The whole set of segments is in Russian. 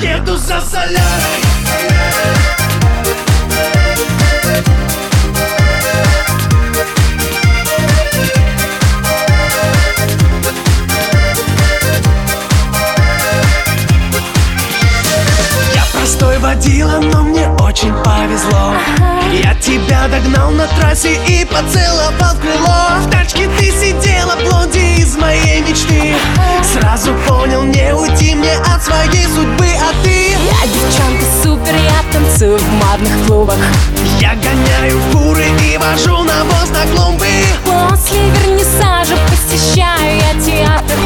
Еду за солярой. Я простой водила, но мне очень повезло. Я тебя догнал на трассе и поцеловал в крыло. В тачке ты сидела, блонди из моей мечты танцую в модных клубах. Я гоняю фуры и вожу навоз на клумбы. После вернисажа посещаю я театр.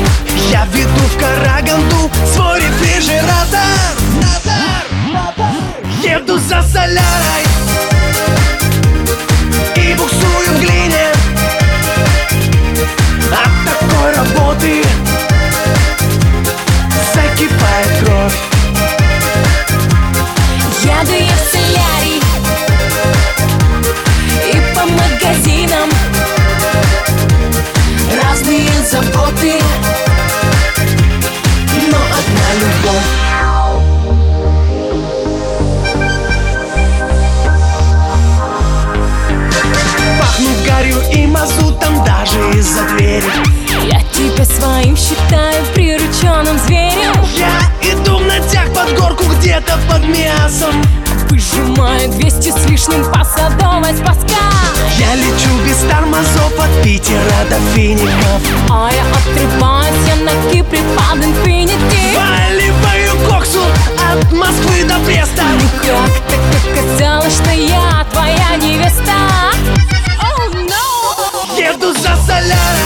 Я веду в Караганду свой рефрижератор. Еду за солярой заботы Но одна любовь. Пахнут гарью и мазутом даже из-за двери. Я тебя своим считаю прирученным зверем. Я иду в натяг под горку где-то под мясом Выжимаю 200 с лишним по садовой спаска Я лечу без тормозов от Питера до Фиников. А я отрываюсь, я на Кипре под инфинити. Валиваю коксу от Москвы до Бреста. Как так оказалось, что я твоя невеста? Oh no! Еду за солярой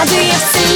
Еду я в